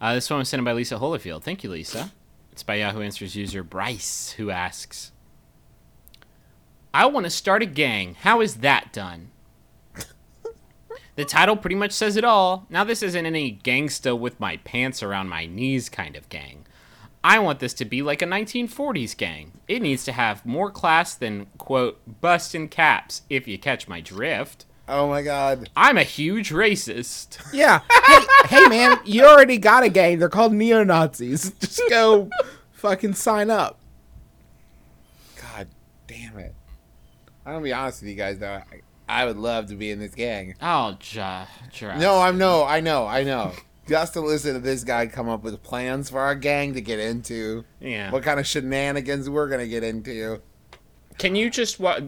Uh, this one was sent in by Lisa Holyfield. Thank you, Lisa. It's by Yahoo Answers user Bryce, who asks, "I want to start a gang. How is that done?" the title pretty much says it all. Now, this isn't any gangsta with my pants around my knees kind of gang. I want this to be like a 1940s gang. It needs to have more class than, quote, bustin' caps, if you catch my drift. Oh my god. I'm a huge racist. Yeah. hey, hey, man, you already got a gang. They're called neo Nazis. Just go fucking sign up. God damn it. I'm gonna be honest with you guys though. I, I would love to be in this gang. Oh, ja. No, I'm no, I know, I know. Just to listen to this guy come up with plans for our gang to get into. Yeah. What kind of shenanigans we're gonna get into. Can you just wa-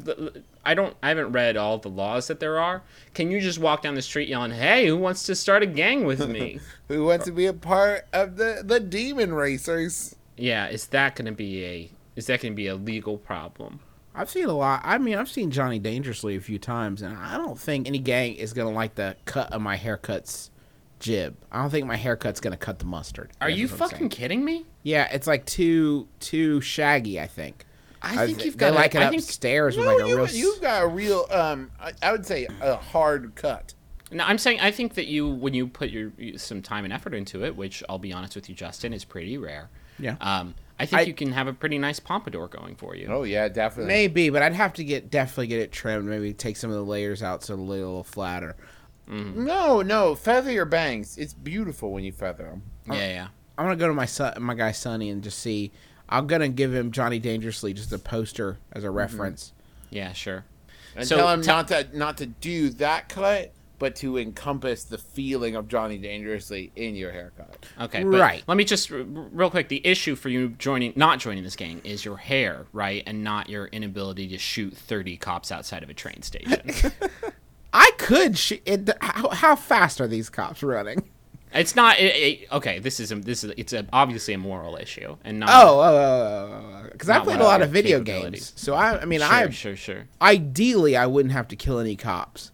I don't I haven't read all the laws that there are. Can you just walk down the street yelling, "Hey, who wants to start a gang with me?" Who wants to be a part of the the demon racers? yeah, is that going to be a is that going to be a legal problem? I've seen a lot. I mean, I've seen Johnny Dangerously a few times, and I don't think any gang is gonna like the cut of my haircut's jib. I don't think my haircut's gonna cut the mustard. Are you fucking saying. kidding me? Yeah, it's like too too shaggy. I think. I think th- you've got like it I think upstairs with No, like a you, real. you've got a real um I, I would say a hard cut. No, I'm saying I think that you when you put your some time and effort into it, which I'll be honest with you, Justin, is pretty rare. Yeah. Um, I think I- you can have a pretty nice pompadour going for you. Oh yeah, definitely. Maybe, but I'd have to get definitely get it trimmed. Maybe take some of the layers out so it'll look a little flatter. No, no, feather your bangs. It's beautiful when you feather them. Yeah, yeah. I'm gonna go to my son, my guy Sonny, and just see. I'm gonna give him Johnny Dangerously just a poster as a mm-hmm. reference. Yeah, sure. And So, tell him tell- not to not to do that cut, but to encompass the feeling of Johnny Dangerously in your haircut. Okay, but Right. Let me just r- r- real quick. The issue for you joining, not joining this gang, is your hair, right, and not your inability to shoot thirty cops outside of a train station. I could. Sh- it, how, how fast are these cops running? It's not. It, it, okay, this is a, this is it's a, obviously a moral issue, and not. Oh, oh, because I played a lot of video games, so I, I mean, sure, I sure, sure. ideally I wouldn't have to kill any cops,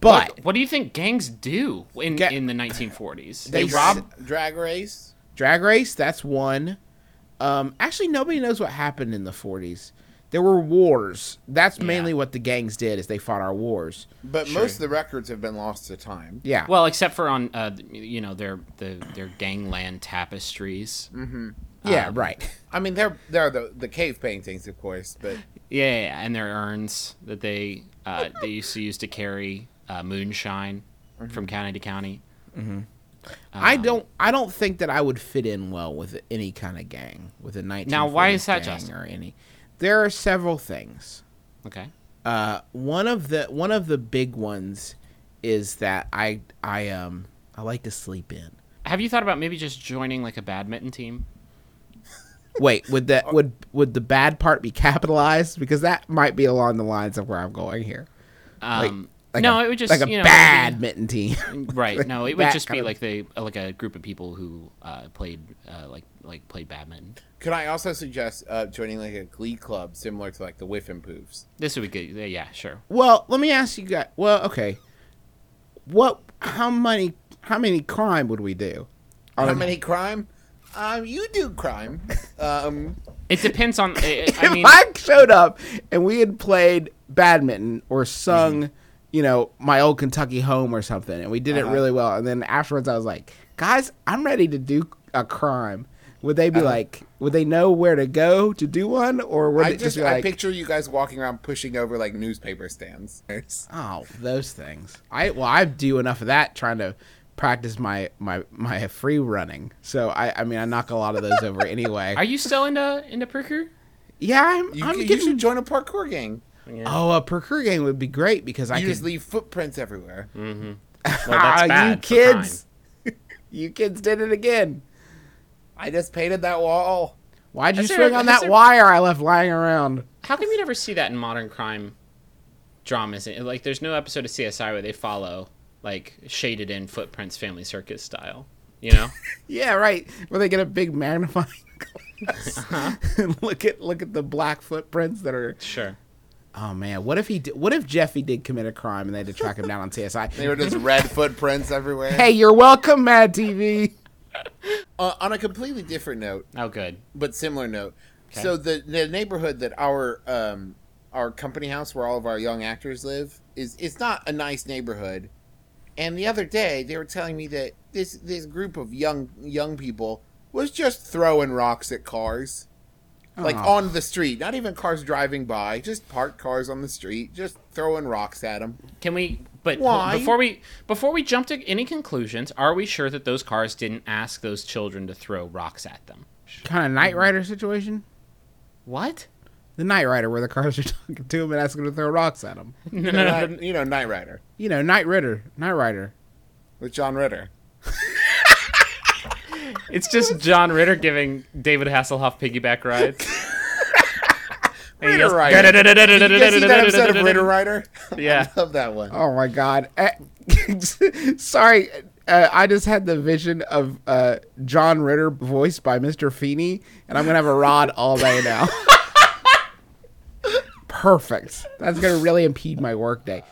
but what, what do you think gangs do in Ga- in the 1940s? They They, rob. drag race. Drag Race, that's one. Um, actually, nobody knows what happened in the 40s. There were wars. That's mainly Yeah. what the gangs did is they fought our wars. But Sure. most of the records have been lost to time. Yeah. Well, except for on, uh, you know, their the their gangland tapestries. yeah, um, right. I mean, they're they're the the cave paintings, of course, but Yeah, yeah, yeah, and their urns that they uh, they used to use to carry uh, moonshine from county to county. I Um, don't I don't think that I would fit in well with any kind of gang, with a 19 Now, why is that, Justin? or any. There are several things. Okay. Uh, one of the one of the big ones is that I I um I like to sleep in. Have you thought about maybe just joining like a badminton team? Wait, would that would would the bad part be capitalized? Because that might be along the lines of where I'm going here. Um, Like no, a, it would just like a you know, badminton team. maybe- right. No, it would just be of- like the like a group of people who uh, played uh, like like played badminton. can I also suggest uh, joining like a glee club similar to like the Whiffenpoofs? This would be good. Yeah, sure. well, let me ask you guys. Well, okay. What? How many? How many crime would we do? How Um, many crime? Um, you do crime. Um, It depends on. I, if I mean, I showed up and we had played badminton or sung, you know, my old Kentucky home or something, and we did it Uh-huh. really well, and then afterwards I was like, guys, I'm ready to do a crime. Would they be Uh-huh. like? Would they know where to go to do one, or would I it just just be I picture you guys walking around pushing over like newspaper stands. Oh, those things. I well, I do enough of that trying to practice my my my free running. So I I mean I knock a lot of those over anyway. are you still into into parkour? yeah, I'm, You, I'm you getting. should join a parkour gang. Oh, a parkour game would be great because I You could. just leave footprints everywhere. Well, ah, that's bad you kids, you kids did it again. I just painted that wall. Why'd you Has swing on that there- wire I left lying around? How come you never see that in modern crime dramas? Like, there's no episode of CSI where they follow like shaded in footprints, Family Circus style. You know? Yeah, right. Where they get a big magnifying glass Uh-huh. and look at look at the black footprints that are. sure. Oh man, what if he? Did, what if Jeffy did commit a crime and they had to track him down on CSI? They were just red footprints everywhere. Hey, you're welcome, Mad TV. Uh, on a completely different note, Oh, good. but similar note. Okay. So the the neighborhood that our um our company house where all of our young actors live is it's not a nice neighborhood. And the other day they were telling me that this this group of young young people was just throwing rocks at cars. Like Oh. on the street, not even cars driving by, just parked cars on the street, just throwing rocks at them. Can we? But Why? before we before we jump to any conclusions, are we sure that those cars didn't ask those children to throw rocks at them? Kind of Knight Rider situation. What? The Knight Rider, where the cars are talking to him and asking him to throw rocks at him. No, no, no. Knight- you know, Knight Rider You know, Knight Ritter, Knight Rider. with John Ritter. It's just John Ritter giving David Hasselhoff piggyback rides. Ritter goes, Rider. You guys see that episode of Ritter Rider? Yeah. I love that one. Oh my god. Eh, Sorry, uh, I just had the vision of uh, John Ritter voiced by Mr. Feeney, and I'm gonna have a rod all day now. Perfect. That's gonna really impede my workday.